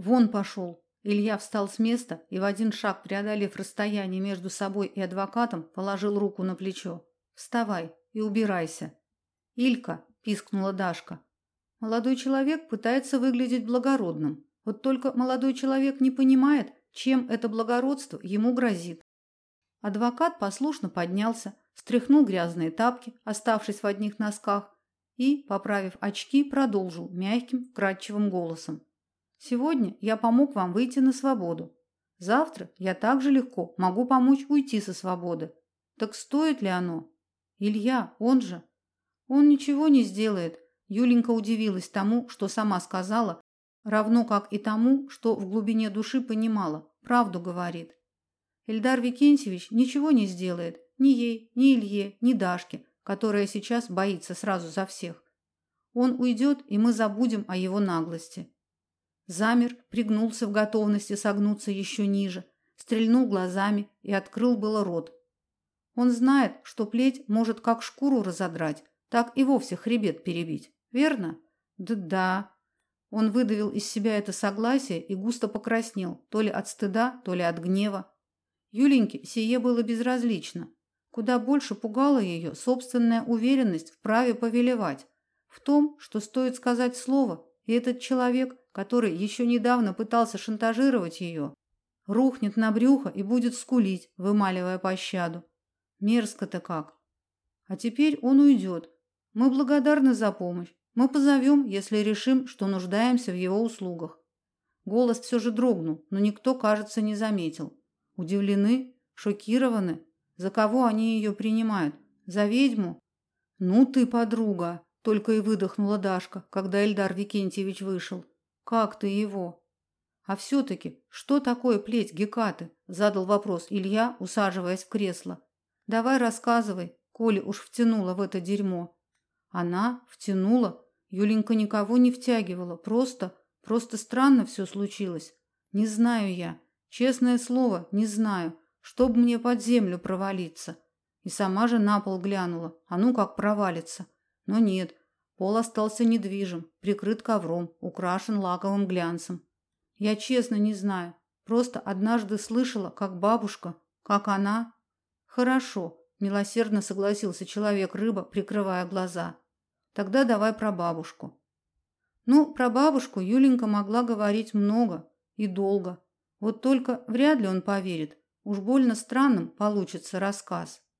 Вон пошел. Илья встал с места и в один шаг, преодолев расстояние между собой и адвокатом, положил руку на плечо. Вставай и убирайся. Илька, пискнула Дашка. Молодой человек пытается выглядеть благородным. Вот только молодой человек не понимает, чем это благородство ему грозит. Адвокат послушно поднялся, стряхнул грязные тапки, оставшись в одних носках, и, поправив очки, продолжил мягким, вкрадчивым голосом: Сегодня я помог вам выйти на свободу. Завтра я также легко могу помочь уйти со свободы. Так стоит ли оно? Илья, он же. Он ничего не сделает. Юленька удивилась тому, что сама сказала, равно как и тому, что в глубине души понимала, правду говорит. Эльдар Викентьевич ничего не сделает, ни ей, ни Илье, ни Дашке, которая сейчас боится сразу за всех. Он уйдет, и мы забудем о его наглости замер, пригнулся в готовности согнуться еще ниже, стрельнул глазами и открыл было рот. Он знает, что плеть может как шкуру разодрать, так и вовсе хребет перебить. Верно? Да-да. Он выдавил из себя это согласие и густо покраснел, то ли от стыда, то ли от гнева. Юленьке сие было безразлично. Куда больше пугала ее собственная уверенность в праве повелевать, в том, что стоит сказать слово, и этот человек который еще недавно пытался шантажировать ее, рухнет на брюхо и будет скулить, вымаливая пощаду. Мерзко-то как. А теперь он уйдет. Мы благодарны за помощь. Мы позовем, если решим, что нуждаемся в его услугах. Голос все же дрогнул, но никто, кажется, не заметил. Удивлены, шокированы. За кого они ее принимают? За ведьму? Ну ты, подруга, только и выдохнула Дашка, когда Эльдар Викентьевич вышел. Как ты его? А все таки что такое плеть Гекаты? задал вопрос Илья, усаживаясь в кресло. Давай рассказывай, коли уж втянула в это дерьмо. Она втянула, Юленька никого не втягивала, просто, просто странно все случилось. Не знаю я, честное слово, не знаю, чтоб мне под землю провалиться. И сама же на пол глянула, а ну как провалится. Но нет, Пол остался недвижим, прикрыт ковром, украшен лаковым глянцем. Я честно не знаю. Просто однажды слышала, как бабушка, как она. Хорошо, милосердно согласился человек-рыба, прикрывая глаза. Тогда давай про бабушку. Ну, про бабушку Юленька могла говорить много и долго. Вот только вряд ли он поверит. Уж больно странным получится рассказ.